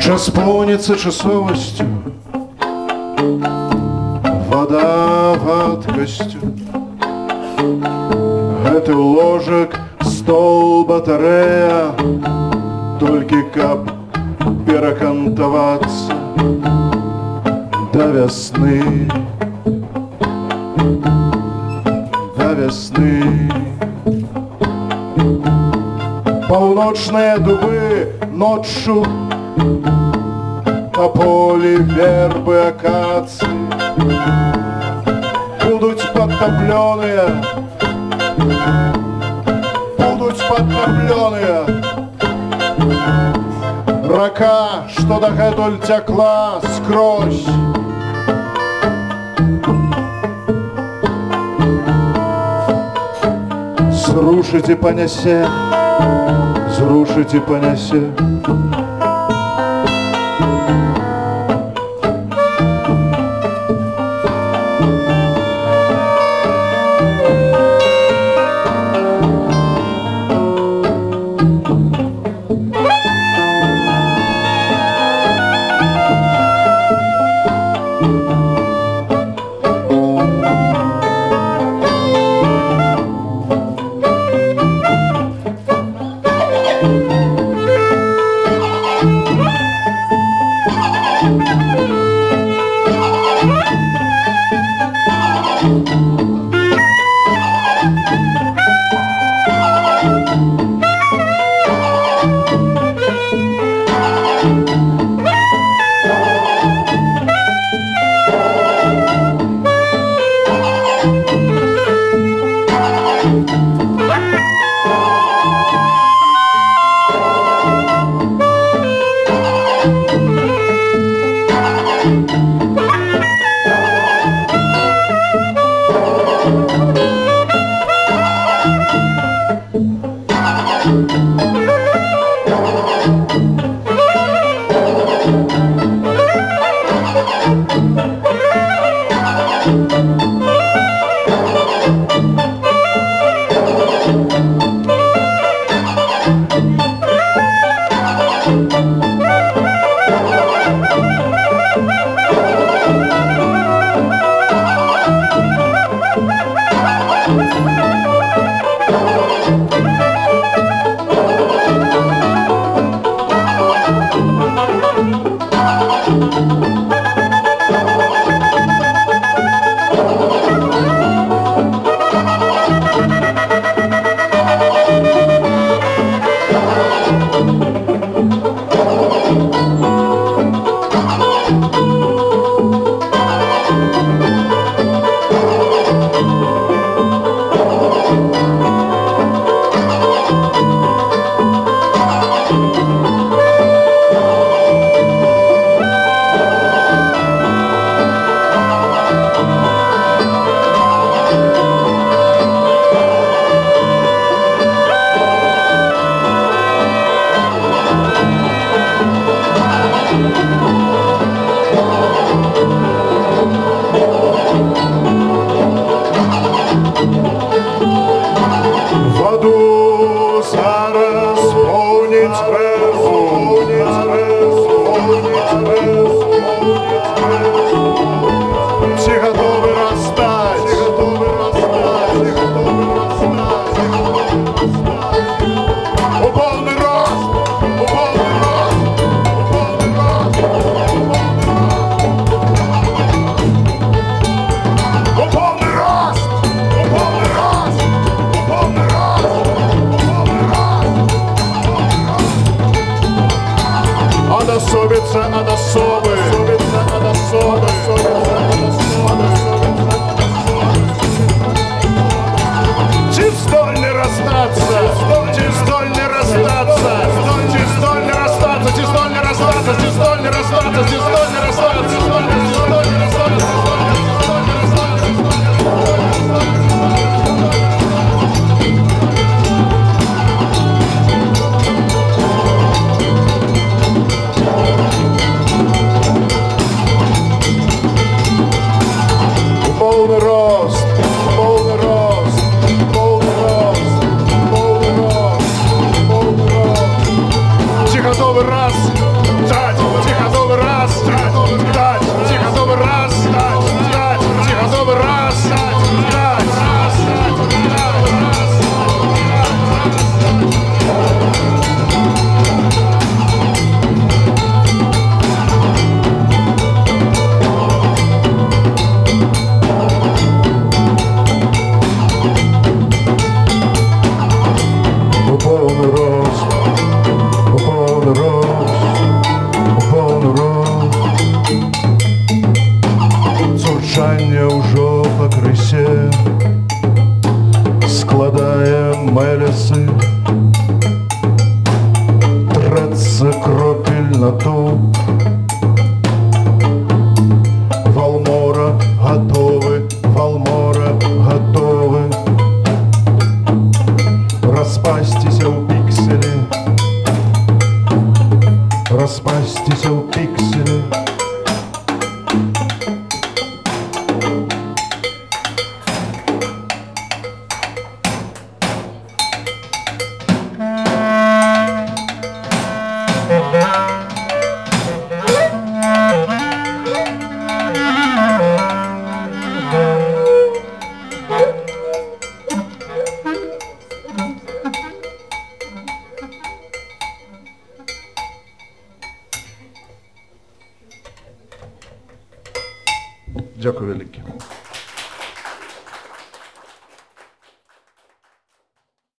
Час полнится часовостью, Вода вадкостью. Гэты стол батарэя, Толькі каб перакантавацца да вясны. Да вясны. Паўночныя дубы ноччу на поле вербы акации будут подтопленные, будут подтопленные. Рака, что дагэтуль текла скрозь, Зрушите понясе, зрушите понясе. prosperou. обособиться от особы, не расстаться. особы, не расстаться. особы. не расстаться, чистольный расстаться, чистольный расстаться, чистольный расстаться, чистольный не расстаться. по крысе, складая мелисы, трется кропель на туб. Дякую велике.